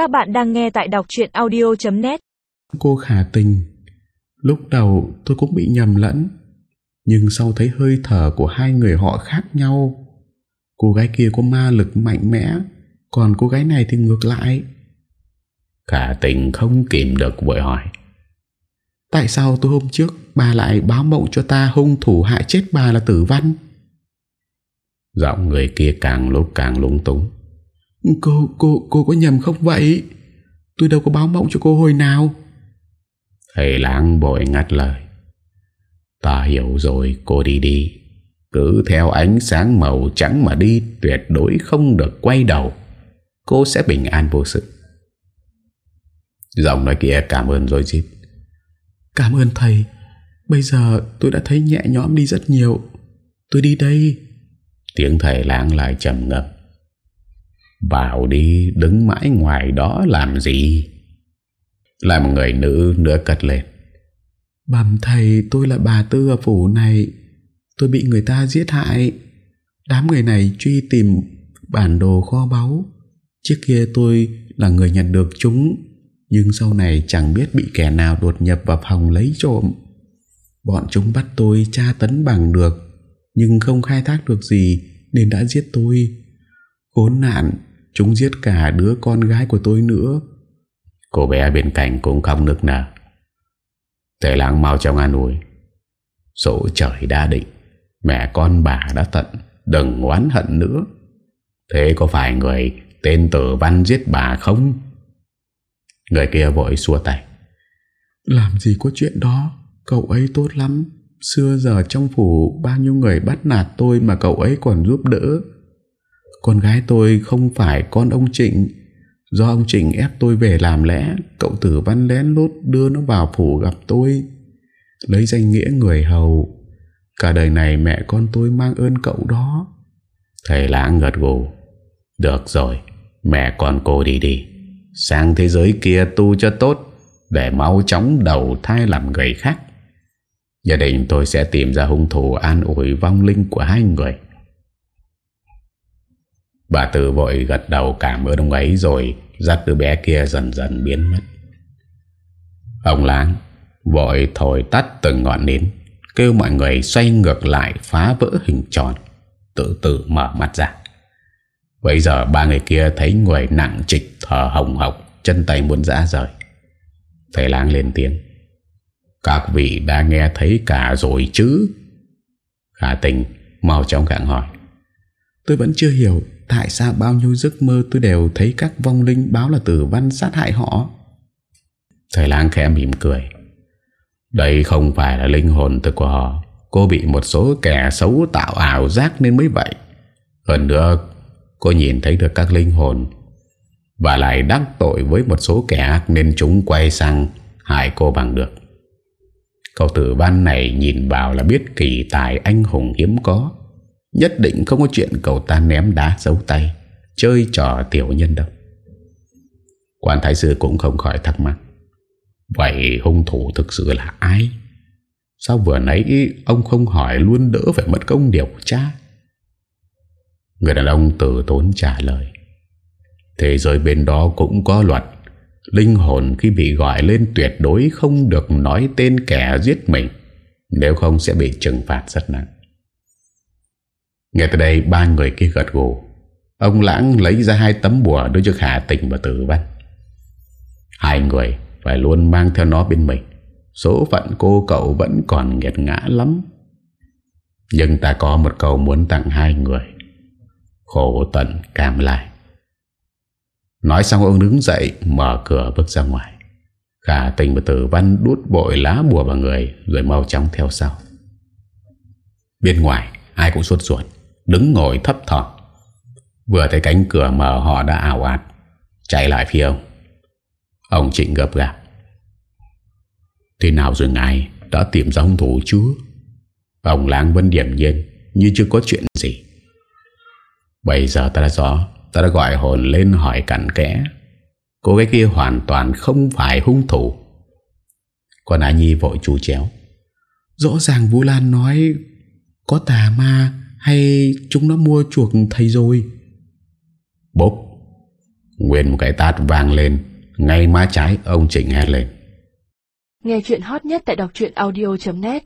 Các bạn đang nghe tại đọc chuyện audio.net Cô khả tình. Lúc đầu tôi cũng bị nhầm lẫn Nhưng sau thấy hơi thở của hai người họ khác nhau. Cô gái kia có ma lực mạnh mẽ Còn cô gái này thì ngược lại. Khả tình không kìm được vội hỏi. Tại sao tôi hôm trước Bà lại báo mộng cho ta hung thủ hại chết bà là tử văn? Giọng người kia càng lúc càng lung túng Cô, cô, cô có nhầm không vậy? Tôi đâu có báo mộng cho cô hồi nào. Thầy lãng bội ngắt lời. Ta hiểu rồi cô đi đi. Cứ theo ánh sáng màu trắng mà đi Tuyệt đối không được quay đầu. Cô sẽ bình an vô sự. Giọng nói kia cảm ơn rồi dịp Cảm ơn thầy. Bây giờ tôi đã thấy nhẹ nhõm đi rất nhiều. Tôi đi đây. Tiếng thầy lãng lại trầm ngập vào đi, đứng mãi ngoài đó làm gì? Là một người nữ nữa cất lên. Bầm thầy, tôi là bà Tư ở phủ này. Tôi bị người ta giết hại. Đám người này truy tìm bản đồ kho báu. Trước kia tôi là người nhận được chúng, Nhưng sau này chẳng biết bị kẻ nào đột nhập vào phòng lấy trộm. Bọn chúng bắt tôi tra tấn bằng được, Nhưng không khai thác được gì Nên đã giết tôi. Khốn nạn Chúng giết cả đứa con gái của tôi nữa. Cô bé bên cạnh cũng không nức nở. Tề lãng mau trong an ủi Số trời đã định, Mẹ con bà đã tận, Đừng oán hận nữa. Thế có phải người tên tử văn giết bà không? Người kia vội xua tay. Làm gì có chuyện đó? Cậu ấy tốt lắm. Xưa giờ trong phủ bao nhiêu người bắt nạt tôi Mà cậu ấy còn giúp đỡ. Con gái tôi không phải con ông Trịnh. Do ông Trịnh ép tôi về làm lẽ, Cậu tử văn lén lút đưa nó vào phủ gặp tôi. Lấy danh nghĩa người hầu. Cả đời này mẹ con tôi mang ơn cậu đó. Thầy lãng gật gù. Được rồi, Mẹ con cô đi đi. Sang thế giới kia tu cho tốt, Để mau chóng đầu thai làm người khác. Gia đình tôi sẽ tìm ra hung thủ an ủi vong linh của hai người. Bà Tử vội gật đầu cảm ơn ông ấy rồi Dắt đứa bé kia dần dần biến mất. Ông Láng vội thổi tắt từng ngọn nến, Kêu mọi người xoay ngược lại phá vỡ hình tròn, Tự tự mở mắt ra. Bây giờ ba người kia thấy người nặng trịch thở hồng hộc, Chân tay muốn dã rời. Thầy láng lên tiếng. Các vị đã nghe thấy cả rồi chứ? Khả tình Mau chóng gặng hỏi. Tôi vẫn chưa hiểu Tại sao bao nhiêu giấc mơ tôi đều thấy các vong linh báo là tử văn sát hại họ? Thầy lang khẽ mỉm cười. Đây không phải là linh hồn thực của họ. Cô bị một số kẻ xấu tạo ảo giác nên mới vậy. Hơn nữa, Cô nhìn thấy được các linh hồn Và lại đắc tội với một số kẻ ác Nên chúng quay sang hại cô bằng được. Cậu tử văn này nhìn vào là biết kỳ tài anh hùng hiếm có. Nhất định không có chuyện cậu ta ném đá giấu tay, Chơi trò tiểu nhân đâu. Quan thái sư cũng không khỏi thắc mắc. Vậy hung thủ thực sự là ai? Sao vừa nãy ông không hỏi luôn đỡ phải mất công điều tra? Người đàn ông tử tốn trả lời. Thế giới bên đó cũng có luật. Linh hồn khi bị gọi lên tuyệt đối không được nói tên kẻ giết mình, Nếu không sẽ bị trừng phạt rất nặng. Nghe tới đây, ba người kia gật gù. Ông Lãng lấy ra hai tấm bùa Đối cho Khả Tình và Tử Văn. Hai người phải luôn mang theo nó bên mình. Số phận cô cậu vẫn còn nghiệt ngã lắm. Nhưng ta có một câu muốn tặng hai người. Khổ tận cam lại Nói xong, ông đứng dậy, Mở cửa bước ra ngoài. Khả tình và tử văn đút bội lá bùa vào người, Rồi mau chóng theo sau. Bên ngoài, Ai cũng suốt ruột. Đứng ngồi thấp thỏm. Vừa thấy cánh cửa mở họ đã ảo ạt, Chạy lại phía ông. Ông Trịnh gấp gạp Thế nào rồi ngài, Đã tìm ra hung thủ chưa? Ông Láng vẫn điểm nhiên, Như chưa có chuyện gì. Bây giờ ta đã rõ, Ta đã gọi hồn lên hỏi cặn kẽ. Cô gái kia hoàn toàn không phải hung thủ. Còn Á Nhi vội chú chéo. Rõ ràng Vũ Lan nói, Có tà ma hay chúng nó mua chuộc thầy rồi? Bốp Nguyên một cái tát vang lên Ngay má trái ông Trịnh hét lên. Nghe chuyện hot nhất tại đọc audio.net